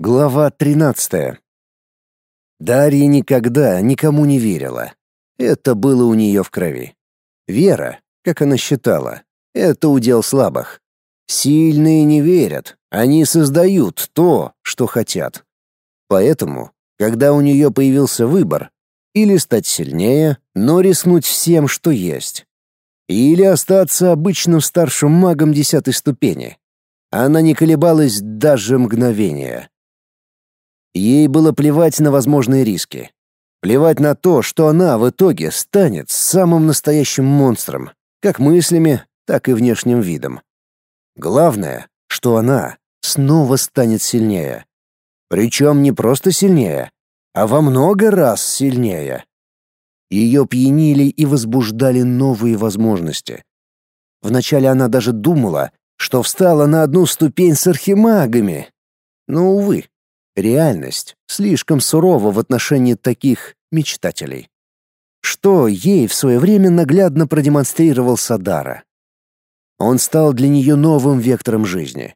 Глава 13. Дарья никогда никому не верила. Это было у нее в крови. Вера, как она считала, это удел слабых. Сильные не верят, они создают то, что хотят. Поэтому, когда у нее появился выбор, или стать сильнее, но рискнуть всем, что есть, или остаться обычным старшим магом десятой ступени, она не колебалась даже мгновения. Ей было плевать на возможные риски. Плевать на то, что она в итоге станет самым настоящим монстром, как мыслями, так и внешним видом. Главное, что она снова станет сильнее. Причем не просто сильнее, а во много раз сильнее. Ее пьянили и возбуждали новые возможности. Вначале она даже думала, что встала на одну ступень с архимагами. Но, увы, Реальность слишком сурова в отношении таких мечтателей. Что ей в свое время наглядно продемонстрировал Садара. Он стал для нее новым вектором жизни.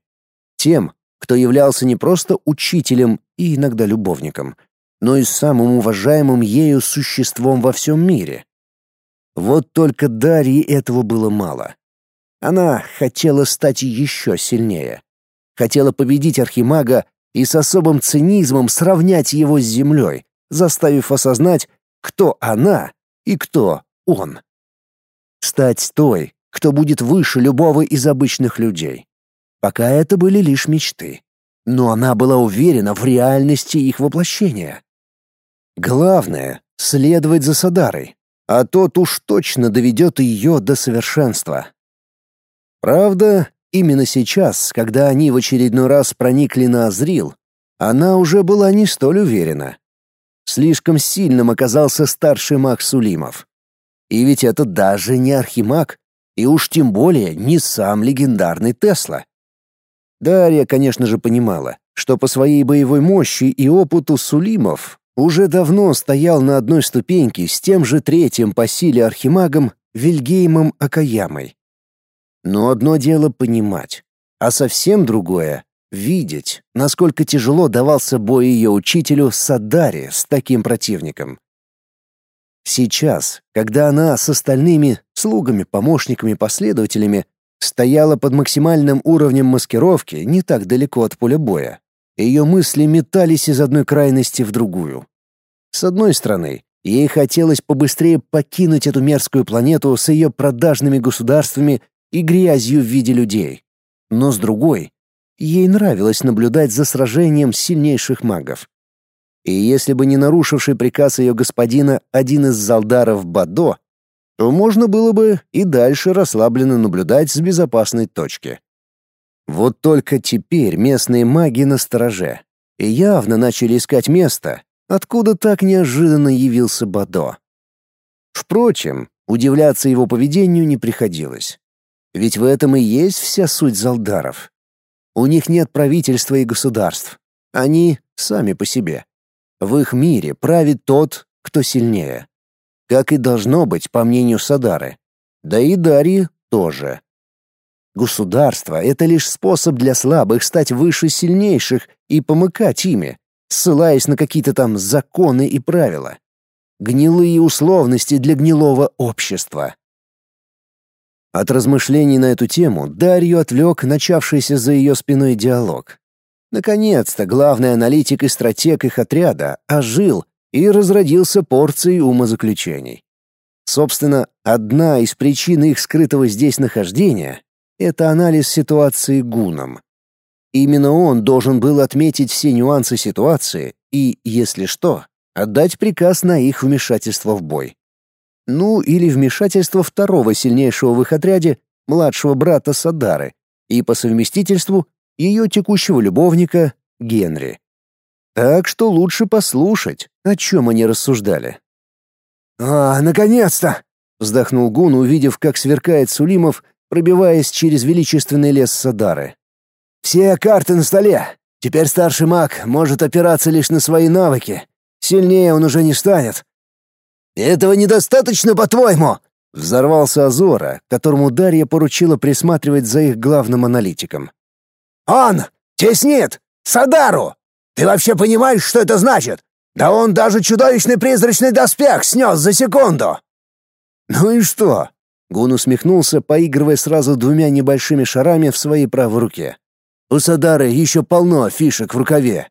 Тем, кто являлся не просто учителем и иногда любовником, но и самым уважаемым ею существом во всем мире. Вот только Дарье этого было мало. Она хотела стать еще сильнее. Хотела победить Архимага и с особым цинизмом сравнять его с землей, заставив осознать, кто она и кто он. Стать той, кто будет выше любого из обычных людей. Пока это были лишь мечты. Но она была уверена в реальности их воплощения. Главное — следовать за Садарой, а тот уж точно доведет ее до совершенства. Правда, Именно сейчас, когда они в очередной раз проникли на Азрил, она уже была не столь уверена. Слишком сильным оказался старший маг Сулимов. И ведь это даже не архимаг, и уж тем более не сам легендарный Тесла. Дарья, конечно же, понимала, что по своей боевой мощи и опыту Сулимов уже давно стоял на одной ступеньке с тем же третьим по силе архимагом Вильгеймом Акаямой. Но одно дело понимать, а совсем другое — видеть, насколько тяжело давался бой ее учителю Садари с таким противником. Сейчас, когда она с остальными слугами, помощниками, последователями стояла под максимальным уровнем маскировки не так далеко от поля боя, ее мысли метались из одной крайности в другую. С одной стороны, ей хотелось побыстрее покинуть эту мерзкую планету с ее продажными государствами и грязью в виде людей. Но с другой, ей нравилось наблюдать за сражением сильнейших магов. И если бы не нарушивший приказ ее господина один из залдаров Бадо, то можно было бы и дальше расслабленно наблюдать с безопасной точки. Вот только теперь местные маги на стороже и явно начали искать место, откуда так неожиданно явился Бадо. Впрочем, удивляться его поведению не приходилось. Ведь в этом и есть вся суть залдаров. У них нет правительства и государств. Они сами по себе. В их мире правит тот, кто сильнее. Как и должно быть, по мнению Садары. Да и Дарьи тоже. Государство — это лишь способ для слабых стать выше сильнейших и помыкать ими, ссылаясь на какие-то там законы и правила. Гнилые условности для гнилого общества. От размышлений на эту тему Дарью отвлек начавшийся за ее спиной диалог. Наконец-то главный аналитик и стратег их отряда ожил и разродился порцией умозаключений. Собственно, одна из причин их скрытого здесь нахождения — это анализ ситуации гуном. Именно он должен был отметить все нюансы ситуации и, если что, отдать приказ на их вмешательство в бой. Ну или вмешательство второго сильнейшего в их отряде, младшего брата Садары, и по совместительству ее текущего любовника Генри. Так что лучше послушать, о чем они рассуждали. «А, наконец-то!» — вздохнул Гун, увидев, как сверкает Сулимов, пробиваясь через величественный лес Садары. «Все карты на столе. Теперь старший маг может опираться лишь на свои навыки. Сильнее он уже не станет. «Этого недостаточно, по-твоему?» Взорвался Азора, которому Дарья поручила присматривать за их главным аналитиком. «Он! Теснит! Садару!» Ты вообще понимаешь, что это значит? Да он даже чудовищный призрачный доспех снес за секунду!» «Ну и что?» Гун усмехнулся, поигрывая сразу двумя небольшими шарами в своей правой руке. «У Садары еще полно фишек в рукаве».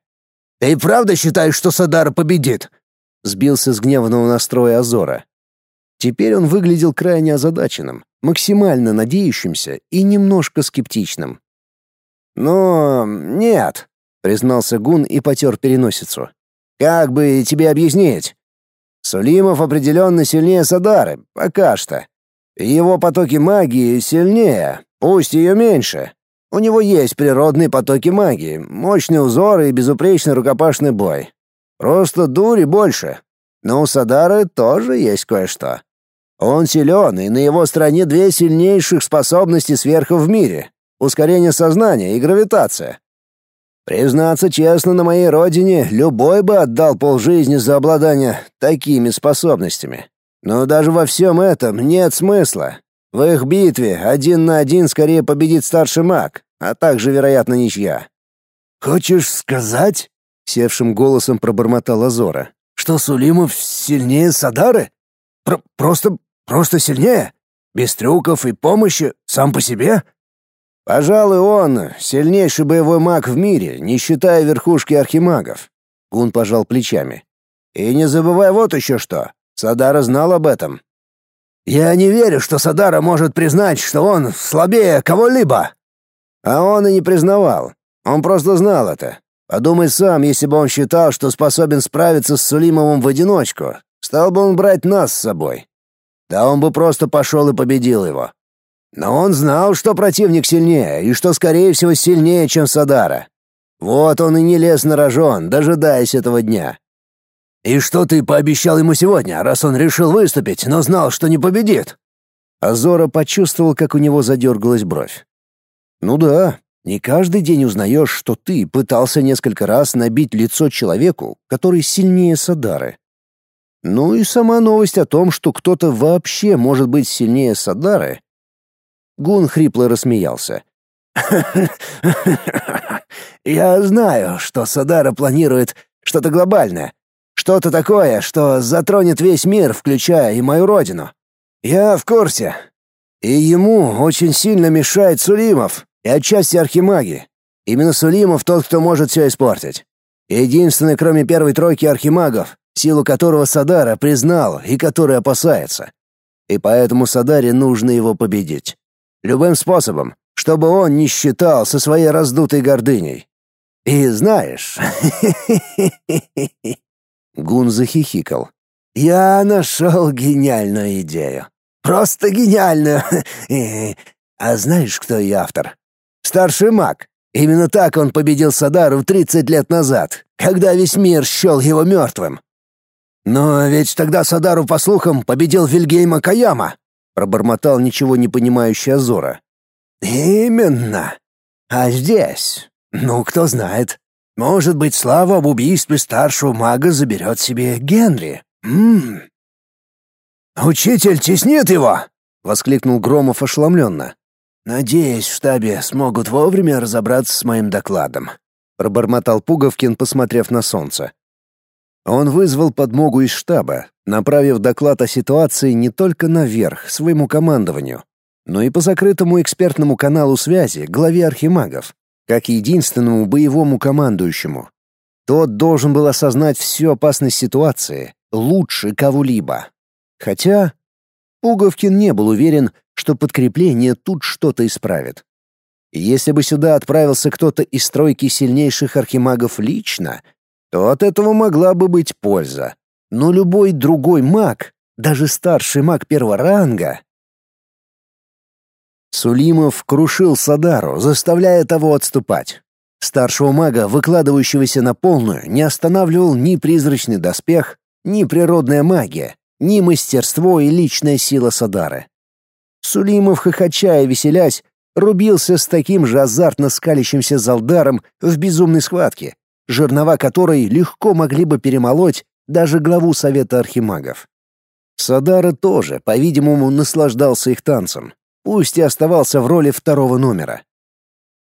«Ты правда считаешь, что Садара победит?» Сбился с гневного настроя Азора. Теперь он выглядел крайне озадаченным, максимально надеющимся и немножко скептичным. «Но нет», — признался Гун и потер переносицу. «Как бы тебе объяснить? Сулимов определенно сильнее Садары, пока что. Его потоки магии сильнее, пусть ее меньше. У него есть природные потоки магии, мощные узоры и безупречный рукопашный бой. Просто дури больше. Но у Садары тоже есть кое-что. Он силен, и на его стороне две сильнейших способности сверху в мире — ускорение сознания и гравитация. Признаться честно, на моей родине любой бы отдал полжизни за обладание такими способностями. Но даже во всем этом нет смысла. В их битве один на один скорее победит старший маг, а также, вероятно, ничья. «Хочешь сказать?» — севшим голосом пробормотал Азора. «Что Сулимов сильнее Садары? Про просто Просто сильнее? Без трюков и помощи? Сам по себе?» «Пожалуй, он — сильнейший боевой маг в мире, не считая верхушки архимагов». Гун пожал плечами. «И не забывай вот еще что. Садара знал об этом». «Я не верю, что Садара может признать, что он слабее кого-либо». А он и не признавал. Он просто знал это. Подумай сам, если бы он считал, что способен справиться с Сулимовым в одиночку, стал бы он брать нас с собой. Да он бы просто пошел и победил его. Но он знал, что противник сильнее, и что, скорее всего, сильнее, чем Садара. Вот он и не лез на рожон, дожидаясь этого дня. «И что ты пообещал ему сегодня, раз он решил выступить, но знал, что не победит?» Азора почувствовал, как у него задергалась бровь. «Ну да, не каждый день узнаешь, что ты пытался несколько раз набить лицо человеку, который сильнее Садары. Ну и сама новость о том, что кто-то вообще может быть сильнее Садары. Гун хрипло рассмеялся. «Я знаю, что Садара планирует что-то глобальное, что-то такое, что затронет весь мир, включая и мою родину. Я в курсе. И ему очень сильно мешает Сулимов и отчасти Архимаги. Именно Сулимов тот, кто может все испортить. Единственный, кроме первой тройки архимагов, силу которого Садара признал и который опасается. И поэтому Садаре нужно его победить. Любым способом, чтобы он не считал со своей раздутой гордыней. И знаешь... Гун захихикал. «Я нашел гениальную идею. Просто гениальную. А знаешь, кто ее автор? Старший маг. Именно так он победил Садару 30 лет назад, когда весь мир счел его мертвым. «Но ведь тогда Садару, по слухам, победил Вильгейма Каяма», — пробормотал ничего не понимающий Азора. «Именно. А здесь? Ну, кто знает. Может быть, слава об убийстве старшего мага заберет себе Генри. М «Учитель теснит его!» — воскликнул Громов ошеломленно. «Надеюсь, в штабе смогут вовремя разобраться с моим докладом», — пробормотал Пуговкин, посмотрев на солнце. Он вызвал подмогу из штаба, направив доклад о ситуации не только наверх, своему командованию, но и по закрытому экспертному каналу связи главе архимагов, как единственному боевому командующему. Тот должен был осознать всю опасность ситуации лучше кого-либо. Хотя Пуговкин не был уверен, что подкрепление тут что-то исправит. Если бы сюда отправился кто-то из стройки сильнейших архимагов лично, то от этого могла бы быть польза. Но любой другой маг, даже старший маг первого ранга... Сулимов крушил Садару, заставляя того отступать. Старшего мага, выкладывающегося на полную, не останавливал ни призрачный доспех, ни природная магия, ни мастерство и личная сила Садары. Сулимов, хохоча и веселясь, рубился с таким же азартно скалящимся Залдаром в безумной схватке, жернова которой легко могли бы перемолоть даже главу Совета Архимагов. Садара тоже, по-видимому, наслаждался их танцем, пусть и оставался в роли второго номера.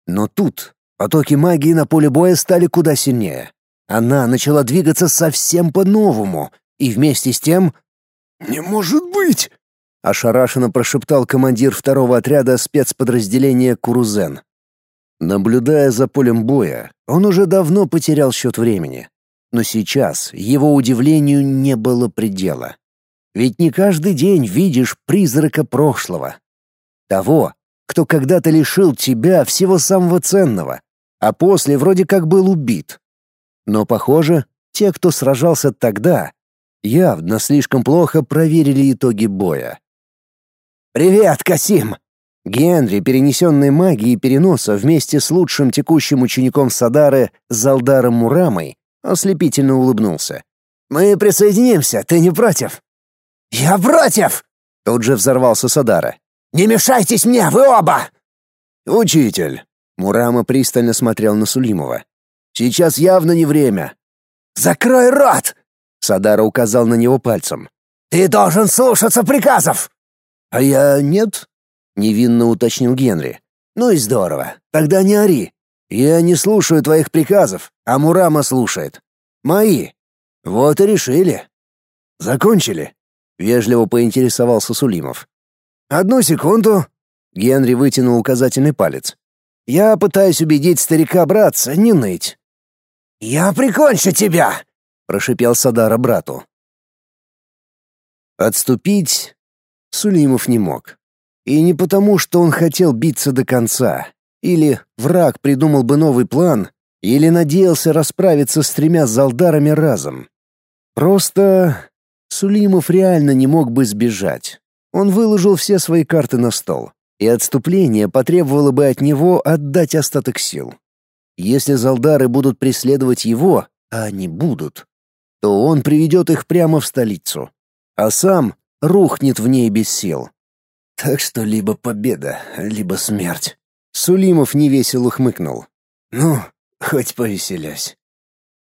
Но тут Потоки магии на поле боя стали куда сильнее. Она начала двигаться совсем по-новому, и вместе с тем... «Не может быть!» — ошарашенно прошептал командир второго отряда спецподразделения Курузен. Наблюдая за полем боя, он уже давно потерял счет времени. Но сейчас его удивлению не было предела. Ведь не каждый день видишь призрака прошлого. Того, кто когда-то лишил тебя всего самого ценного, а после вроде как был убит. Но, похоже, те, кто сражался тогда, явно слишком плохо проверили итоги боя. «Привет, Касим!» Генри, перенесенный магией переноса вместе с лучшим текущим учеником Садары Залдаром Мурамой, ослепительно улыбнулся. «Мы присоединимся, ты не против?» «Я против!» — тут же взорвался Садара. «Не мешайтесь мне, вы оба!» «Учитель!» — Мурама пристально смотрел на Сулимова. «Сейчас явно не время!» «Закрой рот!» — Садара указал на него пальцем. «Ты должен слушаться приказов!» «А я нет?» — невинно уточнил Генри. «Ну и здорово. Тогда не ори. Я не слушаю твоих приказов, а Мурама слушает. Мои. Вот и решили». «Закончили?» — вежливо поинтересовался Сулимов. «Одну секунду». Генри вытянул указательный палец. «Я пытаюсь убедить старика-братца не ныть». «Я прикончу тебя!» — прошипел Садара брату. Отступить Сулимов не мог. И не потому, что он хотел биться до конца, или враг придумал бы новый план, или надеялся расправиться с тремя залдарами разом. Просто Сулимов реально не мог бы сбежать. Он выложил все свои карты на стол, и отступление потребовало бы от него отдать остаток сил. Если залдары будут преследовать его, а они будут, то он приведет их прямо в столицу, а сам рухнет в ней без сил. Так что либо победа, либо смерть. Сулимов невесело хмыкнул. Ну, хоть повеселясь.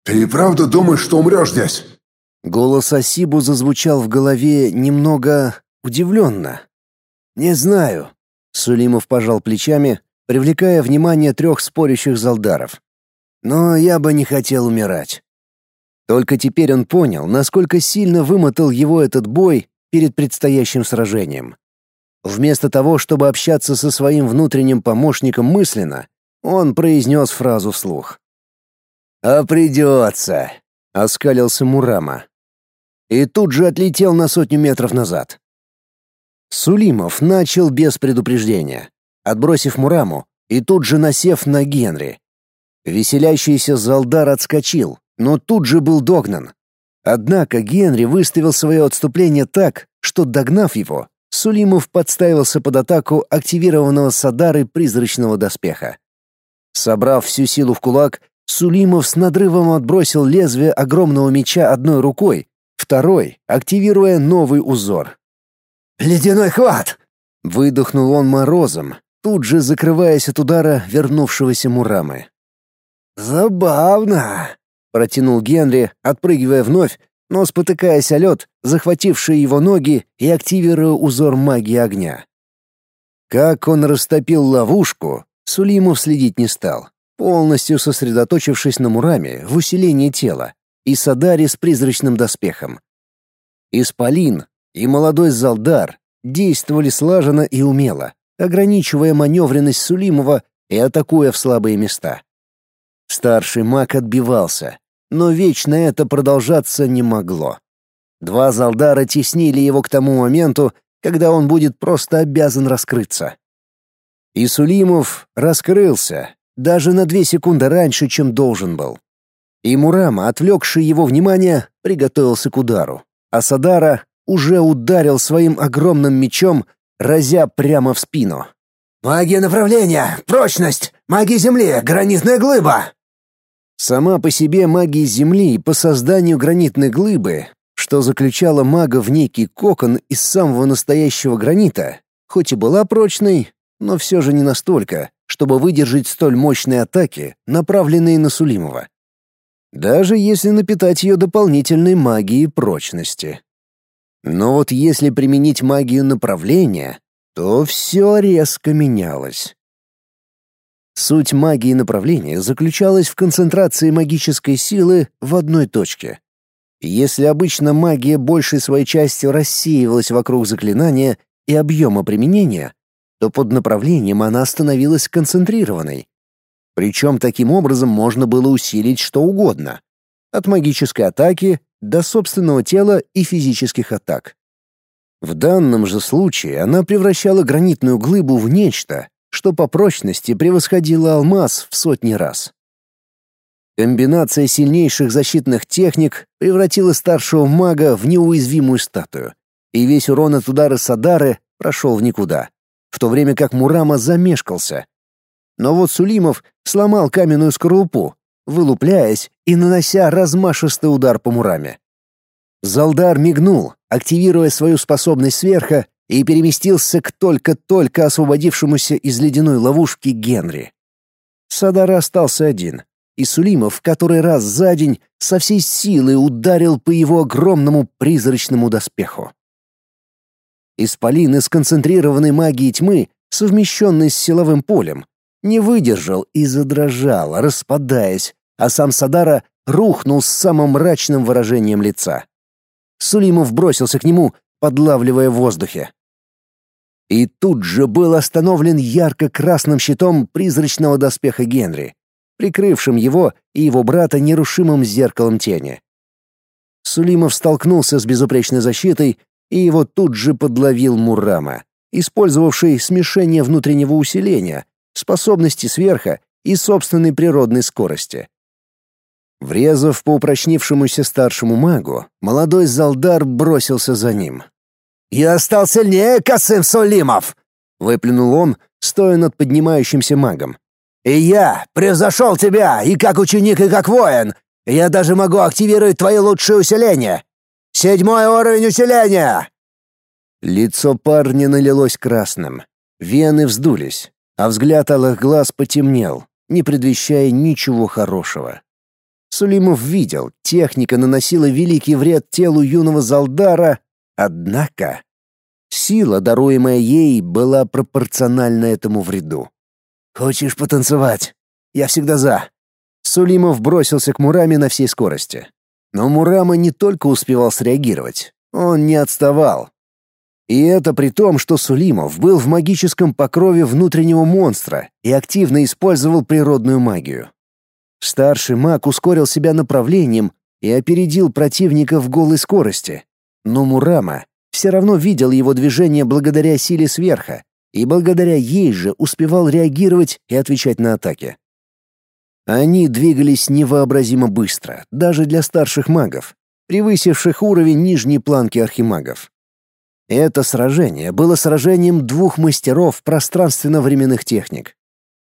«Ты и правда думаешь, что умрешь здесь?» Голос Асибу зазвучал в голове немного удивленно. «Не знаю», — Сулимов пожал плечами, привлекая внимание трех спорящих залдаров. «Но я бы не хотел умирать». Только теперь он понял, насколько сильно вымотал его этот бой перед предстоящим сражением. Вместо того, чтобы общаться со своим внутренним помощником мысленно, он произнес фразу вслух. «А придется», — оскалился Мурама. И тут же отлетел на сотню метров назад. Сулимов начал без предупреждения, отбросив Мураму и тут же насев на Генри. Веселящийся Залдар отскочил, но тут же был догнан. Однако Генри выставил свое отступление так, что, догнав его, Сулимов подставился под атаку активированного Садары призрачного доспеха. Собрав всю силу в кулак, Сулимов с надрывом отбросил лезвие огромного меча одной рукой, второй активируя новый узор. «Ледяной хват!» — выдохнул он морозом, тут же закрываясь от удара вернувшегося Мурамы. «Забавно!» — протянул Генри, отпрыгивая вновь, но спотыкаясь о лед, захвативший его ноги и активируя узор магии огня. Как он растопил ловушку, Сулимов следить не стал, полностью сосредоточившись на Мураме в усилении тела и Садаре с призрачным доспехом. Исполин и молодой Залдар действовали слаженно и умело, ограничивая маневренность Сулимова и атакуя в слабые места. Старший маг отбивался, но вечно это продолжаться не могло. Два залдара теснили его к тому моменту, когда он будет просто обязан раскрыться. И Сулимов раскрылся, даже на две секунды раньше, чем должен был. И Мурама, отвлекший его внимание, приготовился к удару. А Садара уже ударил своим огромным мечом, разя прямо в спину. «Магия направления! Прочность! Магия земли! Гранитная глыба!» Сама по себе магия Земли по созданию гранитной глыбы, что заключала мага в некий кокон из самого настоящего гранита, хоть и была прочной, но все же не настолько, чтобы выдержать столь мощные атаки, направленные на Сулимова. Даже если напитать ее дополнительной магией прочности. Но вот если применить магию направления, то все резко менялось. Суть магии направления заключалась в концентрации магической силы в одной точке. Если обычно магия большей своей частью рассеивалась вокруг заклинания и объема применения, то под направлением она становилась концентрированной. Причем таким образом можно было усилить что угодно. От магической атаки до собственного тела и физических атак. В данном же случае она превращала гранитную глыбу в нечто, что по прочности превосходило алмаз в сотни раз. Комбинация сильнейших защитных техник превратила старшего мага в неуязвимую статую, и весь урон от удара Садары прошел в никуда, в то время как Мурама замешкался. Но вот Сулимов сломал каменную скорлупу, вылупляясь и нанося размашистый удар по Мураме. Залдар мигнул, активируя свою способность сверха, и переместился к только-только освободившемуся из ледяной ловушки Генри. Садара остался один, и Сулимов который раз за день со всей силы ударил по его огромному призрачному доспеху. Исполин из концентрированной магии тьмы, совмещенный с силовым полем, не выдержал и задрожал, распадаясь, а сам Садара рухнул с самым мрачным выражением лица. Сулимов бросился к нему, подлавливая в воздухе. И тут же был остановлен ярко-красным щитом призрачного доспеха Генри, прикрывшим его и его брата нерушимым зеркалом тени. Сулимов столкнулся с безупречной защитой, и его тут же подловил Мурама, использовавший смешение внутреннего усиления, способности сверха и собственной природной скорости. Врезав по упрочнившемуся старшему магу, молодой Залдар бросился за ним. «Я стал сильнее, Касым Сулимов!» — выплюнул он, стоя над поднимающимся магом. «И я превзошел тебя и как ученик, и как воин! Я даже могу активировать твои лучшие усиления! Седьмой уровень усиления!» Лицо парня налилось красным, вены вздулись, а взгляд алых глаз потемнел, не предвещая ничего хорошего. Сулимов видел, техника наносила великий вред телу юного Залдара, однако сила, даруемая ей, была пропорциональна этому вреду. «Хочешь потанцевать? Я всегда за». Сулимов бросился к Мураме на всей скорости. Но Мурама не только успевал среагировать, он не отставал. И это при том, что Сулимов был в магическом покрове внутреннего монстра и активно использовал природную магию. Старший маг ускорил себя направлением и опередил противника в голой скорости. Но Мурама все равно видел его движение благодаря силе сверха и благодаря ей же успевал реагировать и отвечать на атаки. Они двигались невообразимо быстро, даже для старших магов, превысивших уровень нижней планки архимагов. Это сражение было сражением двух мастеров пространственно-временных техник.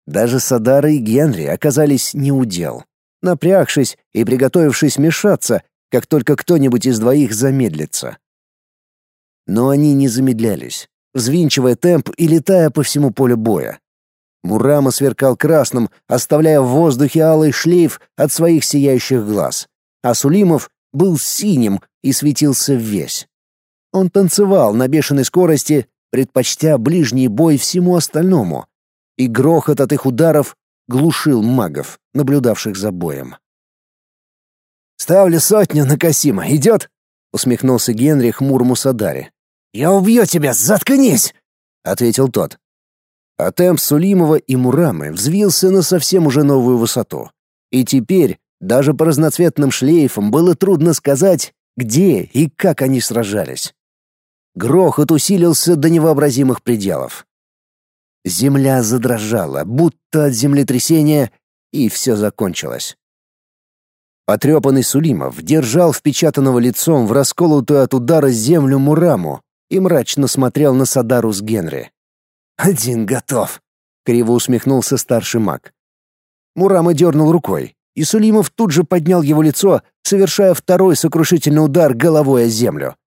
Даже Садара и Генри оказались неудел. Напрягшись и приготовившись мешаться, как только кто-нибудь из двоих замедлится. Но они не замедлялись, взвинчивая темп и летая по всему полю боя. Мурама сверкал красным, оставляя в воздухе алый шлейф от своих сияющих глаз, а Сулимов был синим и светился весь. Он танцевал на бешеной скорости, предпочтя ближний бой всему остальному, и грохот от их ударов глушил магов, наблюдавших за боем. «Ставлю сотню на Касима, идет?» — усмехнулся Генри хмурому Садаре. «Я убью тебя, заткнись!» — ответил тот. А темп Сулимова и Мурамы взвился на совсем уже новую высоту. И теперь даже по разноцветным шлейфам было трудно сказать, где и как они сражались. Грохот усилился до невообразимых пределов. Земля задрожала, будто от землетрясения, и все закончилось. Потрепанный Сулимов держал впечатанного лицом в расколотую от удара землю Мураму и мрачно смотрел на Садару с Генри. «Один готов», — криво усмехнулся старший маг. Мурама дернул рукой, и Сулимов тут же поднял его лицо, совершая второй сокрушительный удар головой о землю.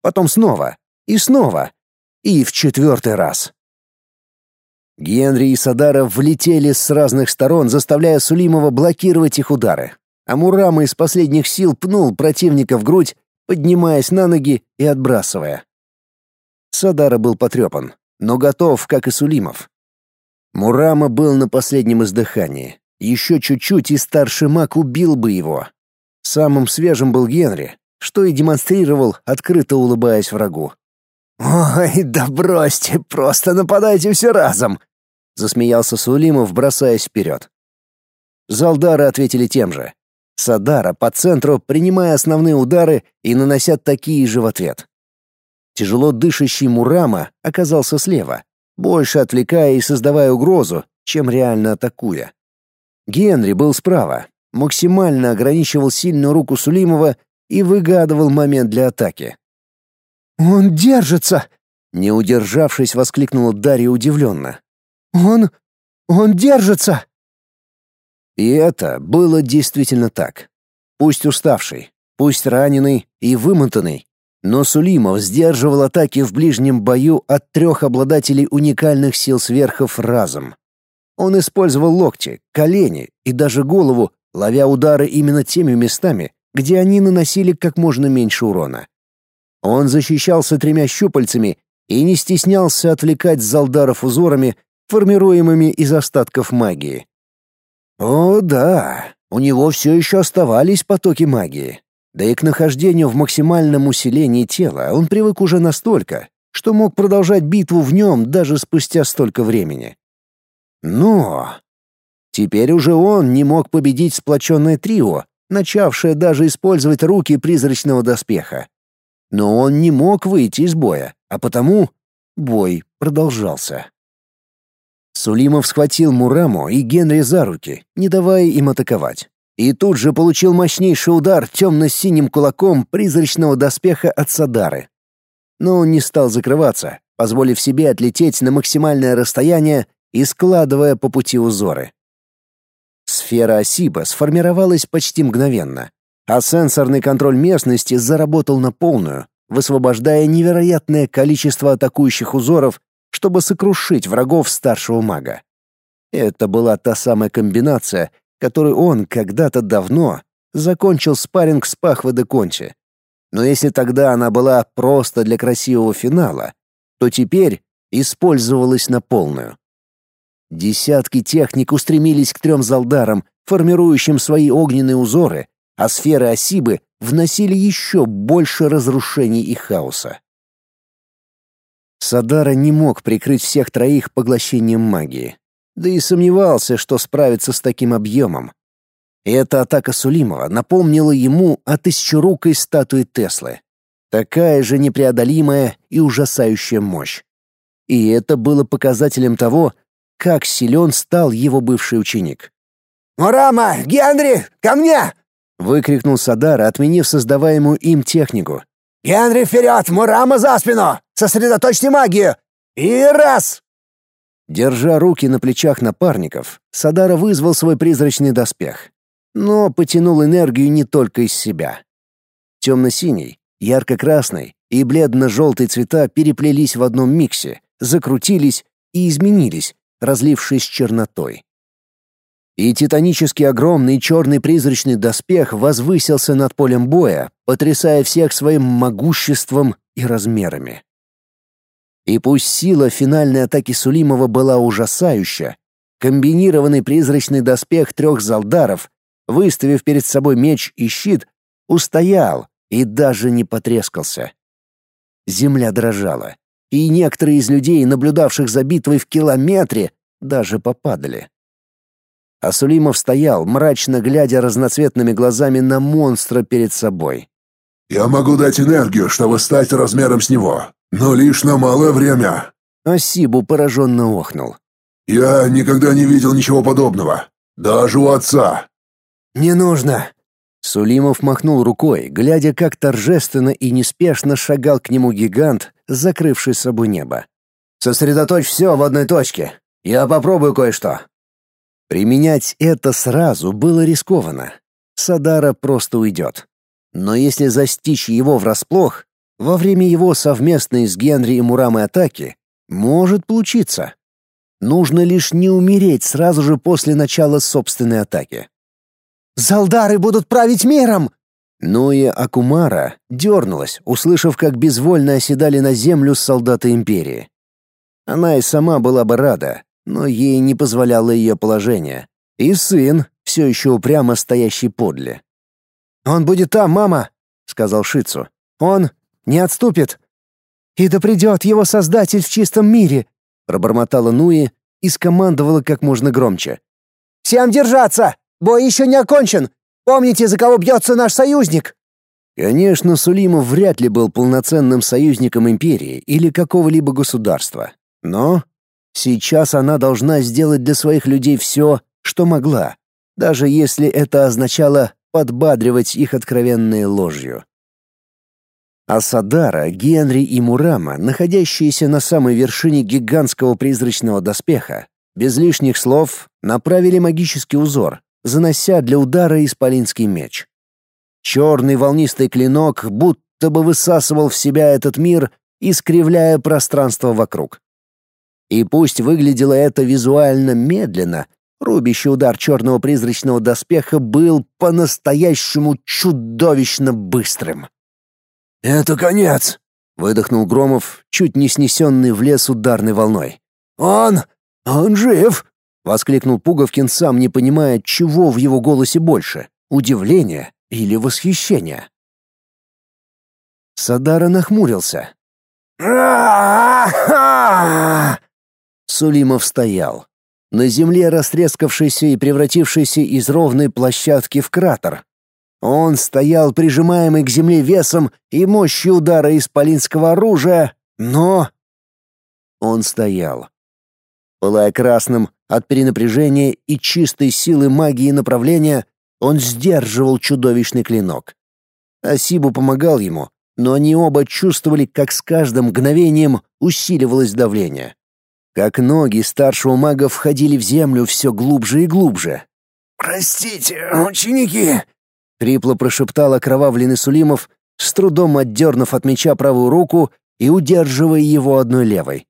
Потом снова, и снова, и в четвертый раз. Генри и Садара влетели с разных сторон, заставляя Сулимова блокировать их удары. А Мурама из последних сил пнул противника в грудь, поднимаясь на ноги и отбрасывая. Садара был потрепан, но готов, как и Сулимов. Мурама был на последнем издыхании. Еще чуть-чуть и старший маг убил бы его. Самым свежим был Генри, что и демонстрировал, открыто улыбаясь врагу. «Ой, да бросьте, просто нападайте все разом!» — засмеялся Сулимов, бросаясь вперед. Залдары ответили тем же. Садара по центру, принимая основные удары и нанося такие же в ответ. Тяжело дышащий Мурама оказался слева, больше отвлекая и создавая угрозу, чем реально атакуя. Генри был справа, максимально ограничивал сильную руку Сулимова и выгадывал момент для атаки. «Он держится!» — не удержавшись, воскликнула Дарья удивленно. «Он... он держится!» И это было действительно так. Пусть уставший, пусть раненый и вымотанный, но Сулимов сдерживал атаки в ближнем бою от трех обладателей уникальных сил сверхов разом. Он использовал локти, колени и даже голову, ловя удары именно теми местами, где они наносили как можно меньше урона. Он защищался тремя щупальцами и не стеснялся отвлекать залдаров узорами, формируемыми из остатков магии. О, да, у него все еще оставались потоки магии. Да и к нахождению в максимальном усилении тела он привык уже настолько, что мог продолжать битву в нем даже спустя столько времени. Но теперь уже он не мог победить сплоченное трио, начавшее даже использовать руки призрачного доспеха. Но он не мог выйти из боя, а потому бой продолжался. Сулимов схватил Мураму и Генри за руки, не давая им атаковать. И тут же получил мощнейший удар темно-синим кулаком призрачного доспеха от Садары. Но он не стал закрываться, позволив себе отлететь на максимальное расстояние и складывая по пути узоры. Сфера Осиба сформировалась почти мгновенно, а сенсорный контроль местности заработал на полную, высвобождая невероятное количество атакующих узоров, чтобы сокрушить врагов старшего мага. Это была та самая комбинация, которую он когда-то давно закончил спарринг с Пахвой де Кончи. Но если тогда она была просто для красивого финала, то теперь использовалась на полную. Десятки техник устремились к трем залдарам, формирующим свои огненные узоры, а сферы Осибы вносили еще больше разрушений и хаоса. Садара не мог прикрыть всех троих поглощением магии да и сомневался, что справится с таким объемом. Эта атака Сулимова напомнила ему о тысячерукой статуе Теслы. Такая же непреодолимая и ужасающая мощь. И это было показателем того, как силен стал его бывший ученик. «Мурама! Генри! Ко мне!» — выкрикнул Садара, отменив создаваемую им технику. «Генри, вперед! Мурама за спину! Сосредоточьте магию! И раз!» Держа руки на плечах напарников, Садара вызвал свой призрачный доспех, но потянул энергию не только из себя. Темно-синий, ярко-красный и бледно-желтый цвета переплелись в одном миксе, закрутились и изменились, разлившись чернотой. И титанически огромный черный призрачный доспех возвысился над полем боя, потрясая всех своим могуществом и размерами. И пусть сила финальной атаки Сулимова была ужасающая, комбинированный призрачный доспех трех залдаров, выставив перед собой меч и щит, устоял и даже не потрескался. Земля дрожала, и некоторые из людей, наблюдавших за битвой в километре, даже попадали. А Сулимов стоял, мрачно глядя разноцветными глазами на монстра перед собой. «Я могу дать энергию, чтобы стать размером с него. Но лишь на малое время. Асибу пораженно охнул. Я никогда не видел ничего подобного. Даже у отца. Не нужно. Сулимов махнул рукой, глядя, как торжественно и неспешно шагал к нему гигант, закрывший собой небо. Сосредоточь все в одной точке. Я попробую кое-что. Применять это сразу было рискованно. Садара просто уйдет. Но если застичь его врасплох, во время его совместной с Генри и Мурамой атаки может получиться. Нужно лишь не умереть сразу же после начала собственной атаки. «Залдары будут править миром!» И Акумара дернулась, услышав, как безвольно оседали на землю солдаты Империи. Она и сама была бы рада, но ей не позволяло ее положение. И сын, все еще упрямо стоящий подле. «Он будет там, мама!» — сказал Шицу. «Он не отступит!» «И да придет его создатель в чистом мире!» — пробормотала Нуи и скомандовала как можно громче. «Всем держаться! Бой еще не окончен! Помните, за кого бьется наш союзник!» Конечно, Сулимов вряд ли был полноценным союзником империи или какого-либо государства. Но сейчас она должна сделать для своих людей все, что могла, даже если это означало подбадривать их откровенной ложью. Асадара, Генри и Мурама, находящиеся на самой вершине гигантского призрачного доспеха, без лишних слов направили магический узор, занося для удара исполинский меч. Черный волнистый клинок будто бы высасывал в себя этот мир, искривляя пространство вокруг. И пусть выглядело это визуально медленно, рубящий удар черного призрачного доспеха был по-настоящему чудовищно быстрым. «Это конец!» — выдохнул Громов, чуть не снесенный в лес ударной волной. «Он... он жив!» — воскликнул Пуговкин, сам не понимая, чего в его голосе больше — удивления или восхищения. Садара нахмурился. Сулимов стоял. На земле растрескавшийся и превратившийся из ровной площадки в кратер, он стоял прижимаемый к земле весом и мощью удара исполинского оружия, но... Он стоял. Пылая красным от перенапряжения и чистой силы магии направления, он сдерживал чудовищный клинок. Асибу помогал ему, но они оба чувствовали, как с каждым мгновением усиливалось давление. Как ноги старшего мага входили в землю все глубже и глубже. «Простите, ученики!» Хрипло прошептал окровавленный Сулимов, с трудом отдернув от меча правую руку и удерживая его одной левой.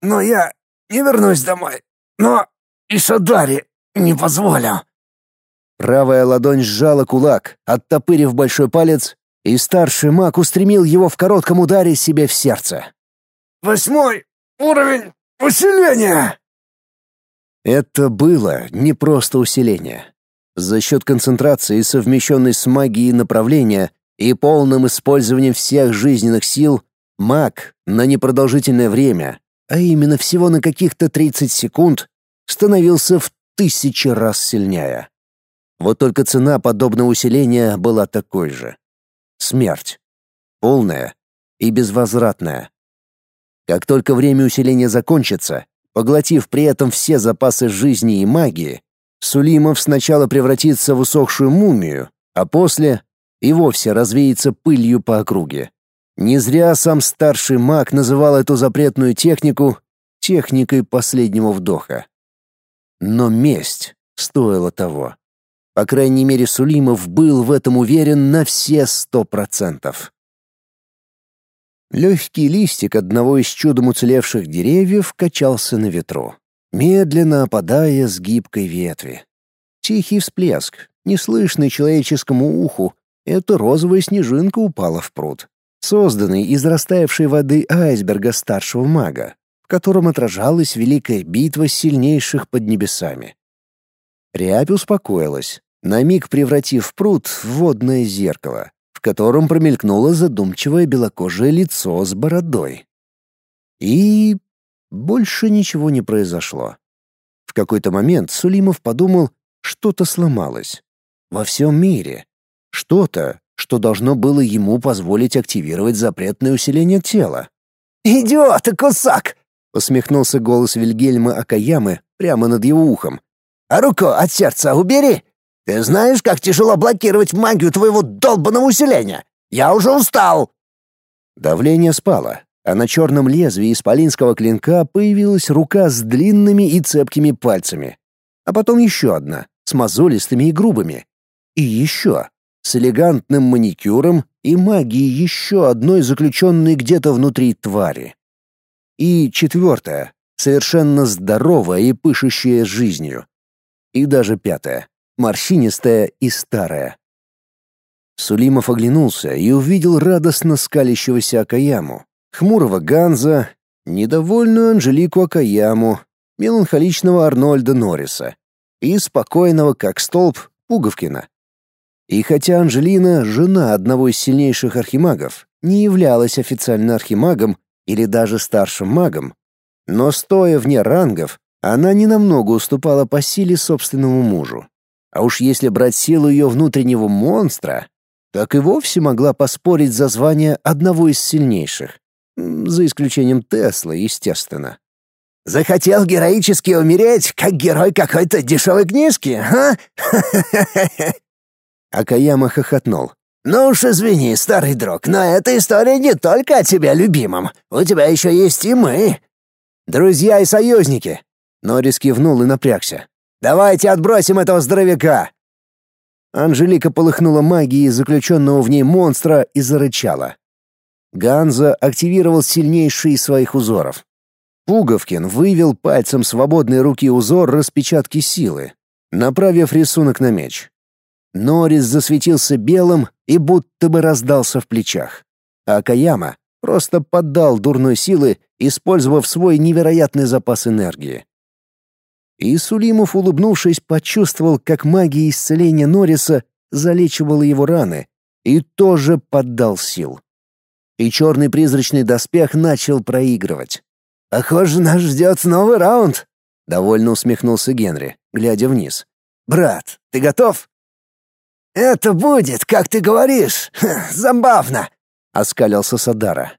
«Но я не вернусь домой. Но и Садари не позволю». Правая ладонь сжала кулак, оттопырив большой палец, и старший маг устремил его в коротком ударе себе в сердце. «Восьмой уровень усиления!» Это было не просто усиление. За счет концентрации, совмещенной с магией направления и полным использованием всех жизненных сил, маг на непродолжительное время, а именно всего на каких-то 30 секунд, становился в тысячи раз сильнее. Вот только цена подобного усиления была такой же. Смерть. Полная и безвозвратная. Как только время усиления закончится, поглотив при этом все запасы жизни и магии, Сулимов сначала превратится в усохшую мумию, а после и вовсе развеется пылью по округе. Не зря сам старший маг называл эту запретную технику техникой последнего вдоха. Но месть стоила того. По крайней мере, Сулимов был в этом уверен на все сто процентов. Легкий листик одного из чудом уцелевших деревьев качался на ветру медленно опадая с гибкой ветви. Тихий всплеск, неслышный человеческому уху, эта розовая снежинка упала в пруд, созданный из растаявшей воды айсберга старшего мага, в котором отражалась великая битва сильнейших под небесами. Рябь успокоилась, на миг превратив пруд в водное зеркало, в котором промелькнуло задумчивое белокожее лицо с бородой. И больше ничего не произошло. В какой-то момент Сулимов подумал, что-то сломалось. Во всем мире. Что-то, что должно было ему позволить активировать запретное усиление тела. «Идиот, кусак!» — усмехнулся голос Вильгельма Акаямы прямо над его ухом. «А руку от сердца убери! Ты знаешь, как тяжело блокировать магию твоего долбанного усиления? Я уже устал!» Давление спало, а на черном лезвии исполинского клинка появилась рука с длинными и цепкими пальцами. А потом еще одна, с мозолистыми и грубыми. И еще, с элегантным маникюром и магией еще одной заключенной где-то внутри твари. И четвертая, совершенно здоровая и пышущая жизнью. И даже пятая, морщинистая и старая. Сулимов оглянулся и увидел радостно скалящегося Акаяму, хмурого Ганза, недовольную Анжелику Акаяму меланхоличного Арнольда Норриса и спокойного, как столб, Пуговкина. И хотя Анжелина, жена одного из сильнейших архимагов, не являлась официально архимагом или даже старшим магом, но стоя вне рангов, она ненамного уступала по силе собственному мужу. А уж если брать силу ее внутреннего монстра, так и вовсе могла поспорить за звание одного из сильнейших. За исключением Тесла, естественно. «Захотел героически умереть, как герой какой-то дешевой книжки, а?» Акаяма хохотнул. «Ну уж извини, старый друг, но эта история не только о тебе, любимом. У тебя еще есть и мы». «Друзья и союзники!» Норрис кивнул и напрягся. «Давайте отбросим этого здоровяка!» Анжелика полыхнула магией заключенного в ней монстра и зарычала. Ганза активировал сильнейший из своих узоров. Пуговкин вывел пальцем свободной руки узор распечатки силы, направив рисунок на меч. Норис засветился белым и будто бы раздался в плечах. А Каяма просто поддал дурной силы, использовав свой невероятный запас энергии. И Сулимов, улыбнувшись, почувствовал, как магия исцеления Нориса залечивала его раны и тоже поддал сил. И черный призрачный доспех начал проигрывать. «Похоже, нас ждет новый раунд», — довольно усмехнулся Генри, глядя вниз. «Брат, ты готов?» «Это будет, как ты говоришь, забавно», — оскалился Садара.